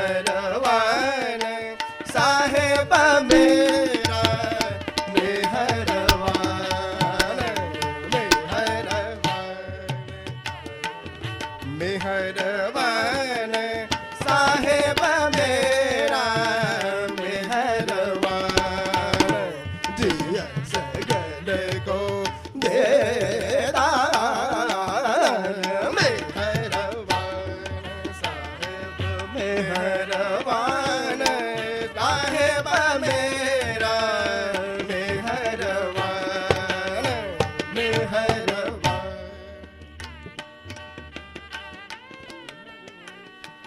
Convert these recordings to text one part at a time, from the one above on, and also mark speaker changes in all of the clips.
Speaker 1: ਮਿਹਰਵਾਨ ਸਾਹਿਬ ਮੇਰਾ ਮਿਹਰਵਾਨ ਮਿਹਰਵਾਨ ਮਿਹਰਬਾਨ ਸਾਹਿਬ ਮੇਰਾ ਮਿਹਰਬਾਨ ਜੀ ਸਗਲ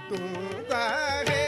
Speaker 1: ਤੂੰ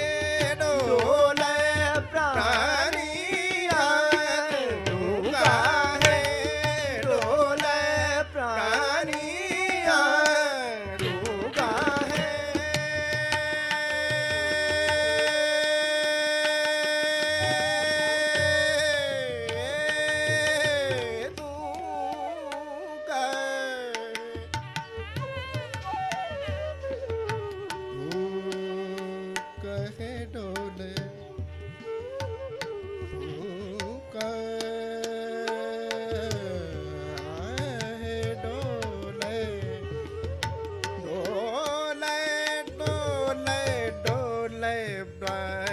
Speaker 1: ਡੋਲੇ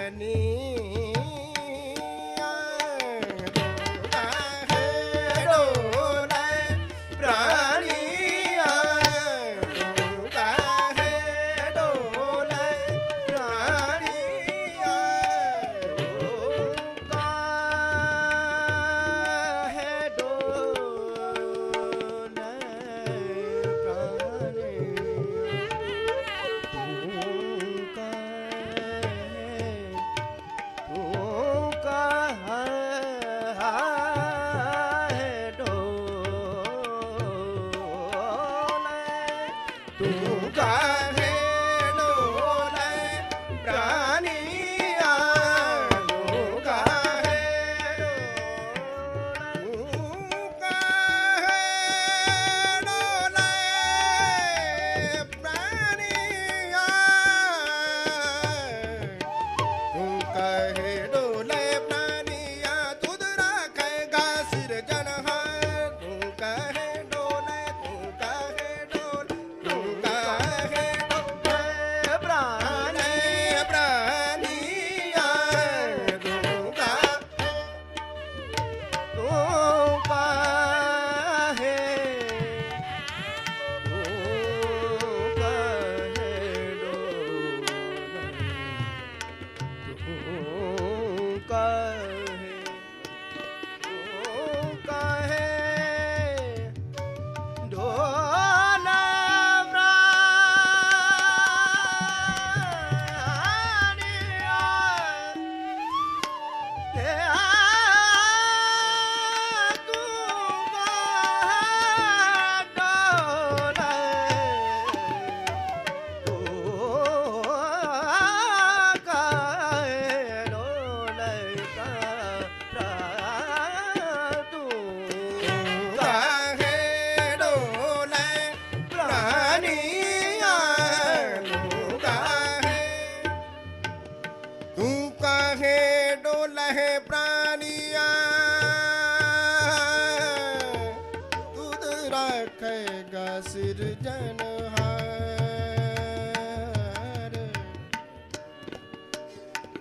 Speaker 1: ਰੱਖੇਗਾ ਸਿਰਜਨਹਾਰ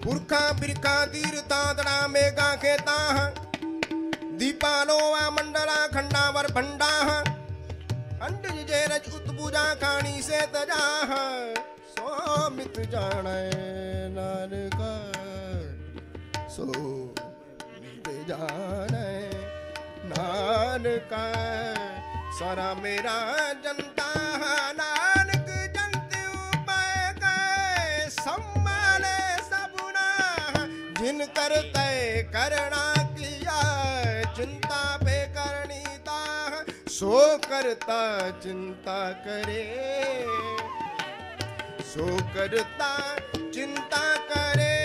Speaker 1: ਪੁਰਖਾਂ ਬਿਰਖਾਂ ਤੀਰ ਤਾਂਦੜਾ ਮੇਗਾ ਖੇਤਾਂ ਦੀਪਾਲੋਆ ਮੰਡਲਾ, ਖੰਡਾ ਵਰ ਭੰਡਾ ਅੰਡ ਜੇ ਰਜ ਉਤਪੂਜਾ ਕਾਣੀ ਸੇ ਤਜਾਹ ਸੋ ਮਿਤ ਜਾਣੈ ਨਾਨਕਾ। ਸੋ ਮਿਤ ਜਾਣੈ ਨਾਨਕਾ। ਸਾਰਾ ਮੇਰਾ ਜਨਤਾ ਉਮਰ ਤੈ ਕਰਣਾ ਕੀਆ ਚਿੰਤਾ ਬੇ ਕਰਨੀ ਤਾ, ਸੋ ਕਰਤਾ ਚਿੰਤਾ ਕਰੇ। ਸੋ ਕਰਤਾ ਚਿੰਤਾ ਕਰੇ,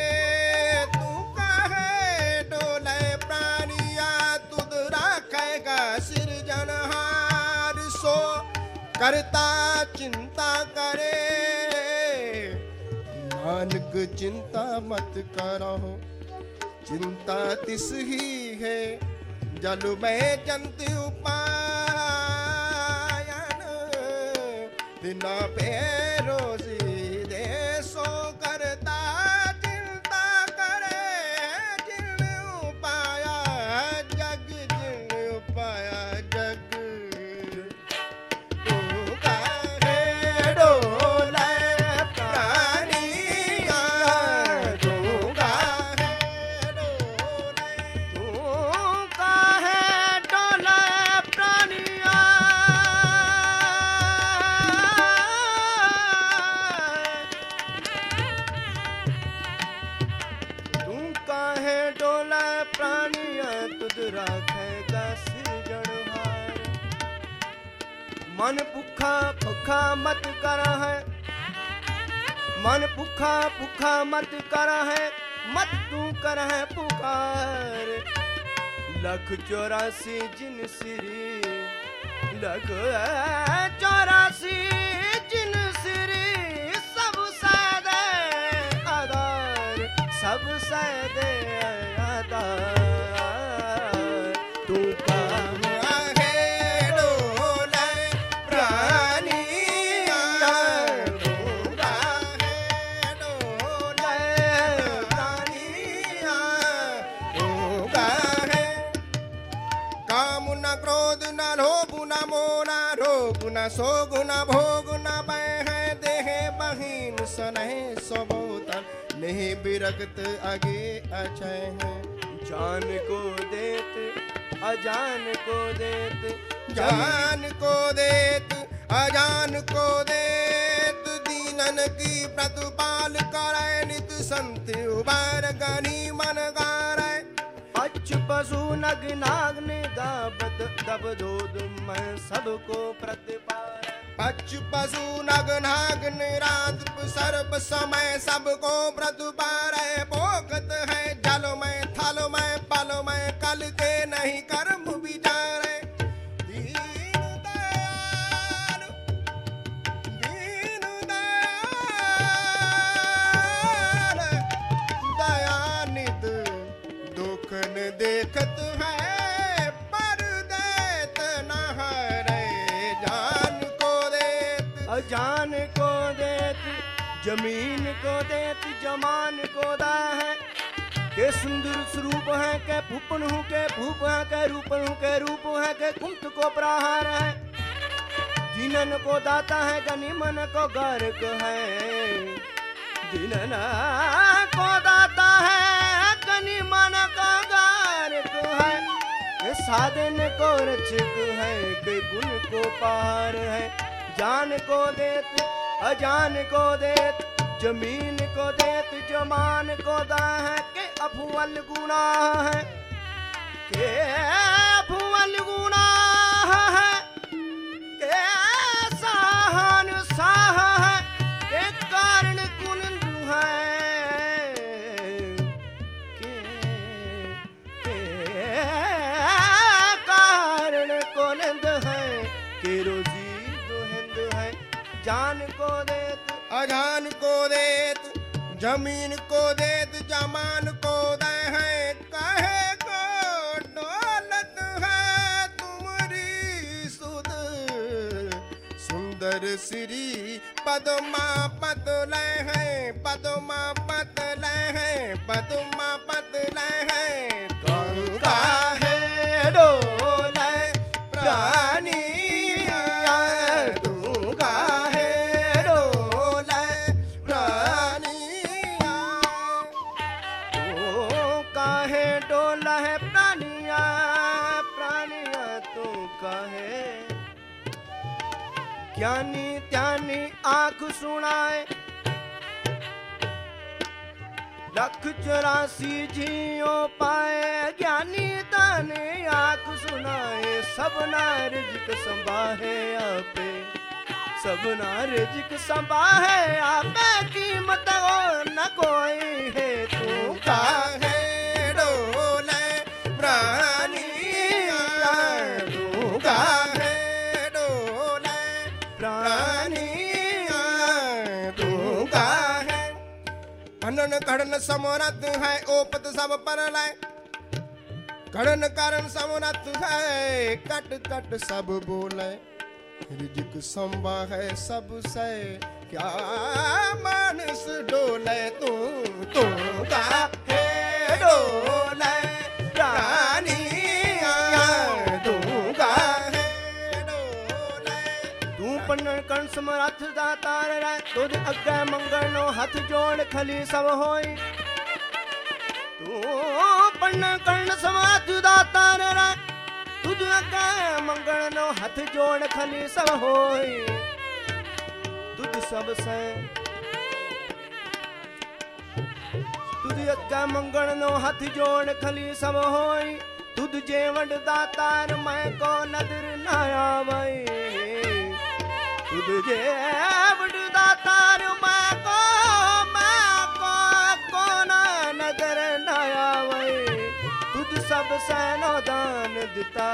Speaker 1: ਤੂੰ ਕਹੇ ਡੋਲੇ ਪ੍ਰਾਨੀਆ ਤੁਧ ਰਾਖੇਗਾ ਸਿਰਜਨਹਾਰ ਸੋ ਕਰਤਾ ਚਿੰਤਾ ਕਰੇ ਚਿੰਤਾ ਮਤ ਕਰੋ चिंता तिस ही है जल में जंत उपायन दिना पे रोजी
Speaker 2: ਕਾਹੇ ਡੋਲੇ ਪ੍ਰਾਣੀਆਂ ਤੁਧ ਰਾਖੇਗਾ ਸਿਰਜਣਹਾਰ ਮਨ ਭੁੱਖਾ ਭੁੱਖਾ ਮਤ ਕਰ ਹੈ। ਮਨ ਭੁੱਖਾ ਭੁੱਖਾ ਮਤ ਕਰਾ
Speaker 1: ਹੈ। ਮਤ ਤੂੰ ਕਰਹਿ ਪੁਕਾਰ। ਲਖ 84 ਜਿਨ ਸ੍ਰੀ ਲਖ न क्रोध न लोभ न मोह रोग न शोक न भोग न भय है देह बहीन सनह सबोतन नहीं बिरगत आगे अचय है।
Speaker 2: जान को देत अजान को देत।
Speaker 1: जान को देत अजान को देत। दीनन की प्रतिपाल करे नित संत उबार गनी।
Speaker 2: पशु नग नाग ने गाबत दब धोद मैं सबको प्रतिपाल।
Speaker 1: पच पशु नग नाग निरात सर्व समय सबको प्रतिपार भोगत है जल में थल में पल में कल के नहीं कर्म
Speaker 2: ज़मीन को देत, जमान को दा है के सुंदर स्वरूप है, के भूपन हूँ, के भूप है, के रूपन हूँ, के रूप है, के कुंत को प्रहार है। जिनन को दाता है, गनि मन को गर्क है। जिनन को दाता है, गनि मन को गर्क है। के साधन को रक्षक है, के गुण को पार है। जान को देत अजान को देत जमीन को देत जमान को दा है के अफुअल गुना है के जान को देत
Speaker 1: अजान को देत जमीन को देत जमान को दे है कहे को दौलत है तुम्हारी सुध सुंदर श्री पदमा पद ले है पदमा पद ले है पदमा पद ले है गंगा है डोले प्राणी
Speaker 2: જ્ઞાની ત્યાંની આંખ સુણાય લખ ચોરાસી જીઓ પાએ જ્ઞાની તાને આંખ સુનાય સબના રિજક સંભાહે આપે સબના
Speaker 1: રિજક સંભાહે આપે કીમત ઓર ન
Speaker 2: કોઈ
Speaker 1: હે તું કાહે ਅਨਨ ਘੜਨ ਸਮਰੱਥ ਹੈ ਓਪਤ ਸਭ ਪਰ ਲੈ। ਘੜਨ ਕਾਰਨ ਸਮਰੱਥ ਹੈ ਕਟ ਕਟ ਸਭ ਬੋਲੇ। ਰਿਜਕ ਸੰਭਾ ਹੈ ਸਭ ਸੈ, ਕਿਆ ਮਾਨਸ ਡੋਲੇ ਤੂੰ ਤੂੰ ਕਾ ਹੈ ਤੂੰ
Speaker 2: ਪੰਨ ਕਣ ਸਮਰੱਥ ਦਾ ਤਾਰ ਰਹਿ ਤੁਧ ਅੱਗੇ ਮੰਗਣ ਹੱਥ ਜੋੜ ਖਲੀ ਸਭ ਹੋਈ। ਤੂੰ ਪੰਨ ਕਣ ਸਮਰੱਥ ਦਾ ਤਾਰ ਰਹਿ ਤੁਧ ਅੱਗੇ ਮੰਗਣ ਹੱਥ ਜੋੜ ਖਲੀ ਸਭ ਹੋਈ। ਤੁਧ ਸਭ ਸੈ ਤੁਧ ਅੱਗੇ ਮੰਗਣ ਹੱਥ ਜੋੜ ਖਲੀ ਸਭ ਹੋਈ। ਤੁਧ ਜੇ ਵੰਡਦਾ ਤਾਰ ਮੈਂ ਕੋ ਨਦਰ ਨਾ ਆਵਈ। ਤੁਧ ਜੇ ਵੰਡਦਾ ਤਾਰ ਮੈਂ ਕੋ ਮੈਂ ਕੋ ਨਾ ਨਦਰ ਨਾ ਆਵਈ ਤੁਧ ਸਭ ਸੈਨੋ ਦਾਨ ਦਿੱਤਾ।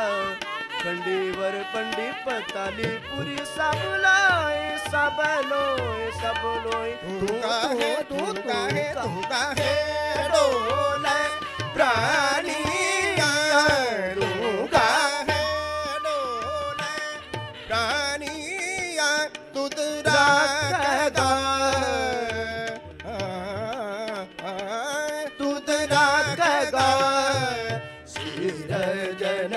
Speaker 2: ਖੰਡੀਵਰ ਪੰਡੀ ਪਤਾਲੀ ਪੁਰੀ ਸਭ ਲੋਏ ਸਭ ਲੋਏ ਸਭ ਲੋਏ।
Speaker 1: ਤੂੰ ਕਾਹੇ ਤੂੰ ਕਾਹੇ ਤੂੰ ਕਾਹੇ ਡੋਲੇ ਪ੍ਰਾਨੀਆਂ ਸਿਰਜਨ